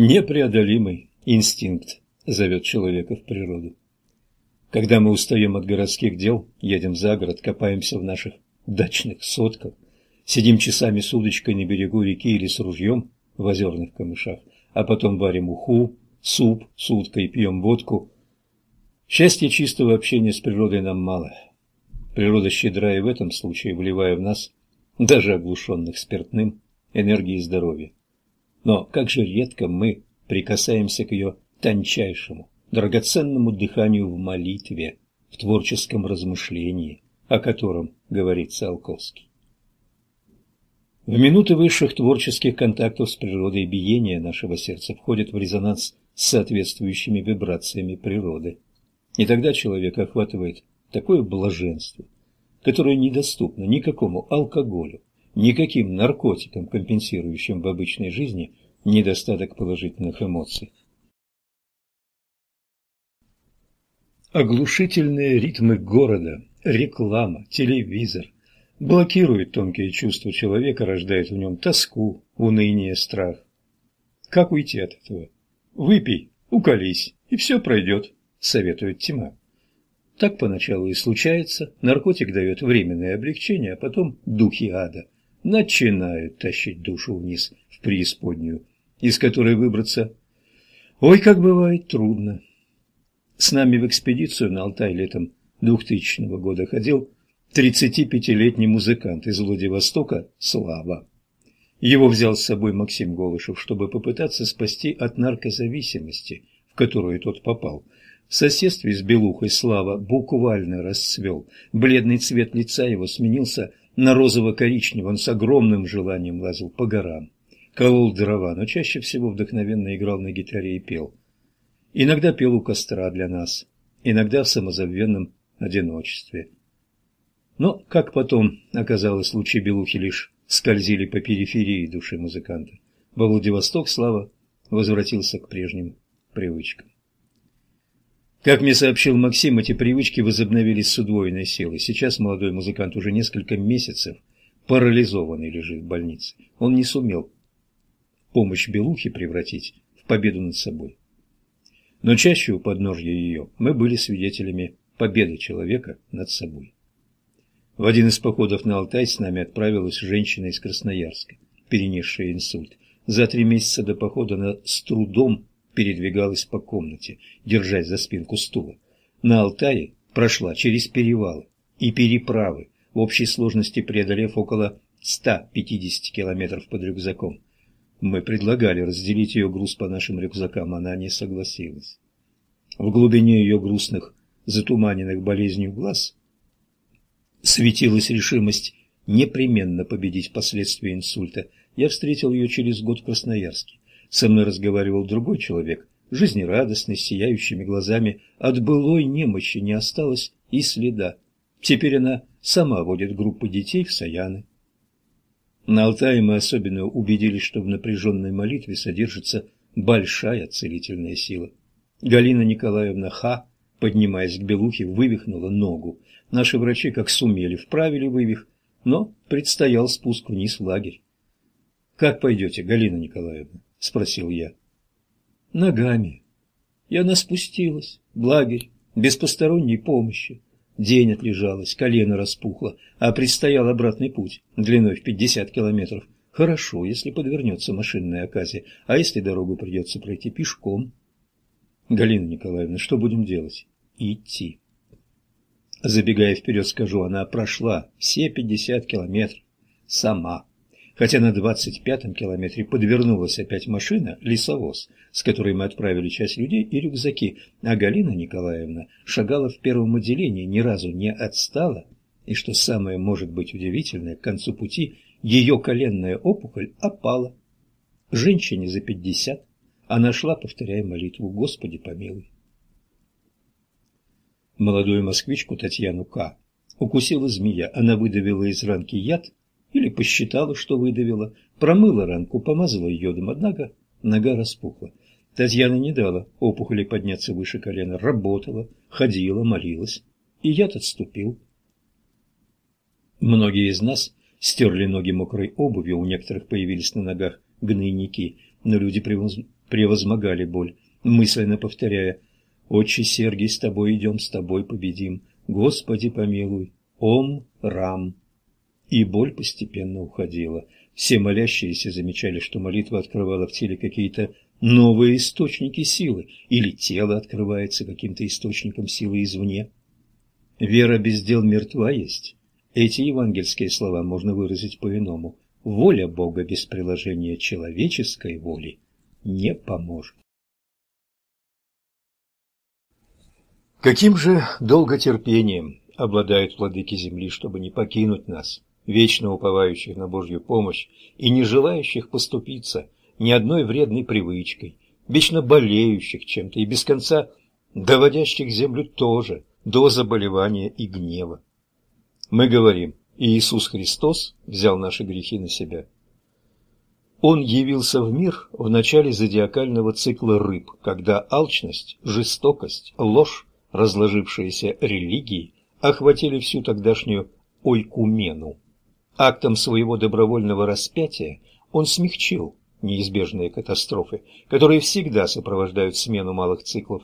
Непреодолимый инстинкт зовет человека в природу. Когда мы устаем от городских дел, едем за город, копаемся в наших дачных сотках, сидим часами с удочкой на берегу реки или с ружьем в озерных камышах, а потом варим уху, суп с уткой пьем водку. Счастья чистого общения с природой нам мало. Природа щедра и в этом случае, вливая в нас, даже оглушенных спиртным, энергии и здоровья. Но как же редко мы прикасаемся к ее тончайшему, драгоценному дыханию в молитве, в творческом размышлении, о котором говорит Циолковский. В минуты высших творческих контактов с природой биение нашего сердца входит в резонанс с соответствующими вибрациями природы. И тогда человека охватывает такое блаженство, которое недоступно никакому алкоголю, никаким наркотикам, компенсирующим в обычной жизни недостаток положительных эмоций. Оглушительные ритмы города, реклама, телевизор блокируют тонкие чувства человека, рождают в нем тоску, уныние, страх. Как уйти от этого? Выпей, уколись, и все пройдет, советует Тима. Так поначалу и случается, наркотик дает временное облегчение, а потом духи ада начинают тащить душу вниз в преисподнюю, из которой выбраться, ой, как бывает трудно. С нами в экспедицию на Алтай летом 2000 года ходил 35-летний музыкант из Владивостока Слава. Его взял с собой Максим Голышев, чтобы попытаться спасти от наркозависимости, в которую тот попал – в соседстве с Белухой Слава буквально расцвел. Бледный цвет лица его сменился на розово-коричневый. Он с огромным желанием лазил по горам, колол дрова, но чаще всего вдохновенно играл на гитаре и пел. Иногда пел у костра для нас, иногда в самозабвенном одиночестве. Но, как потом оказалось, лучи Белухи лишь скользили по периферии души музыканта. Во Владивосток Слава возвратился к прежним привычкам. Как мне сообщил Максим, эти привычки возобновились с удвоенной силой. Сейчас молодой музыкант уже несколько месяцев парализованный лежит в больнице. Он не сумел помощь Белухи превратить в победу над собой. Но чаще у подножья ее мы были свидетелями победы человека над собой. В один из походов на Алтай с нами отправилась женщина из Красноярска, перенесшая инсульт. За три месяца до похода она с трудом передвигалась по комнате, держась за спинку стула. На Алтае прошла через перевалы и переправы, в общей сложности преодолев около 150 километров под рюкзаком. Мы предлагали разделить ее груз по нашим рюкзакам, она не согласилась. В глубине ее грустных, затуманенных болезнью глаз светилась решимость непременно победить последствия инсульта. Я встретил ее через год в Красноярске. Со мной разговаривал другой человек, жизнерадостный, с сияющими глазами. От былой немощи не осталось и следа. Теперь она сама водит группы детей в Саяны. На Алтае мы особенно убедились, что в напряженной молитве содержится большая целительная сила. Галина Николаевна Ха, поднимаясь к Белухе, вывихнула ногу. Наши врачи, как сумели, вправили вывих, но предстоял спуск вниз в лагерь. «Как пойдете, Галина Николаевна?» — спросил я. Ногами. И она спустилась в без посторонней помощи. День отлежалась, колено распухло, а предстоял обратный путь длиной в пятьдесят километров. Хорошо, если подвернется машинная оказия, а если дорогу придется пройти пешком? Галина Николаевна, что будем делать? Идти. Забегая вперед, скажу, она прошла все пятьдесят километров сама хотя на двадцать пятом километре подвернулась опять машина, лесовоз, с которой мы отправили часть людей и рюкзаки, а Галина Николаевна шагала в первом отделении, ни разу не отстала, и, что самое может быть удивительное, к концу пути ее коленная опухоль опала. Женщине за пятьдесят она шла, повторяя молитву «Господи помилуй». Молодую москвичку Татьяну К. укусила змея, она выдавила из ранки яд или посчитала, что выдавила, промыла ранку, помазала йодом, однако нога распухла. Татьяна не дала опухоли подняться выше колена, работала, ходила, молилась, и яд отступил. Многие из нас стерли ноги мокрой обувью, у некоторых появились на ногах гнойники, но люди превозмогали боль, мысленно повторяя «Отче Сергий, с тобой идем, с тобой победим, Господи помилуй, Ом Рам». И боль постепенно уходила. Все молящиеся замечали, что молитва открывала в теле какие-то новые источники силы, или тело открывается каким-то источником силы извне. Вера без дел мертва есть. Эти евангельские слова можно выразить по-иному. Воля Бога без приложения человеческой воли не поможет. Каким же долготерпением обладают владыки земли, чтобы не покинуть нас, вечно уповающих на Божью помощь и не желающих поступиться ни одной вредной привычкой, вечно болеющих чем-то и без конца доводящих землю тоже до заболевания и гнева. Мы говорим, Иисус Христос взял наши грехи на себя. Он явился в мир в начале зодиакального цикла рыб, когда алчность, жестокость, ложь, разложившиеся религии охватили всю тогдашнюю ойкумену. Актом своего добровольного распятия он смягчил неизбежные катастрофы, которые всегда сопровождают смену малых циклов,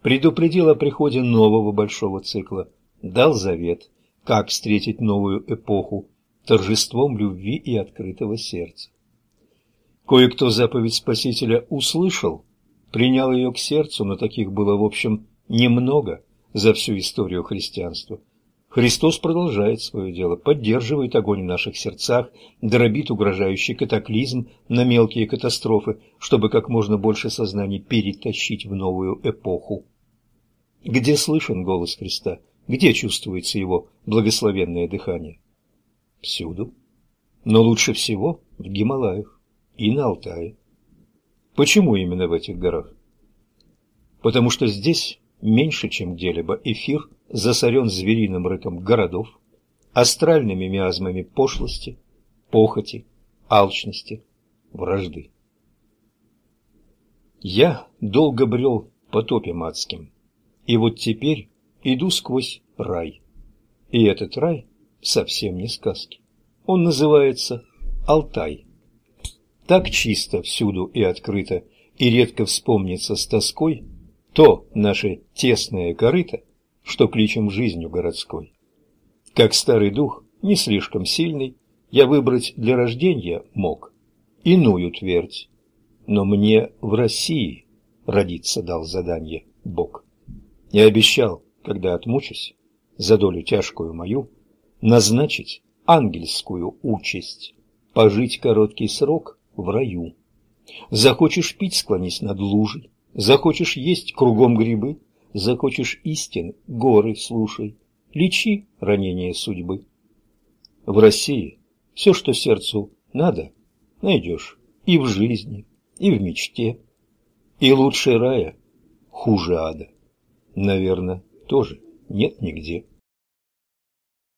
предупредил о приходе нового большого цикла, дал завет, как встретить новую эпоху торжеством любви и открытого сердца. Кое-кто заповедь Спасителя услышал, принял ее к сердцу, но таких было, в общем, немного за всю историю христианства. Христос продолжает свое дело, поддерживает огонь в наших сердцах, дробит угрожающий катаклизм на мелкие катастрофы, чтобы как можно больше сознаний перетащить в новую эпоху. Где слышен голос Христа? Где чувствуется его благословенное дыхание? Всюду. Но лучше всего в Гималаях и на Алтае. Почему именно в этих горах? Потому что здесь меньше, чем где-либо, эфир засорен звериным рыком городов, астральными миазмами пошлости, похоти, алчности, вражды. Я долго брел по топям адским, и вот теперь иду сквозь рай. И этот рай совсем не сказки. Он называется Алтай. Так чисто всюду и открыто, и редко вспомнится с тоской то наше тесное корыто, что кличем жизнью городской. Как старый дух, не слишком сильный, я выбрать для рождения мог иную твердь, но мне в России родиться дал задание Бог. Я обещал, когда отмучусь, за долю тяжкую мою, назначить ангельскую участь, пожить короткий срок в раю. Захочешь пить, склонись над лужей, Захочешь есть кругом грибы, захочешь истин, горы слушай, лечи ранение судьбы. В России все, что сердцу надо, найдешь и в жизни, и в мечте. И лучше рая, хуже ада, наверное, тоже нет нигде.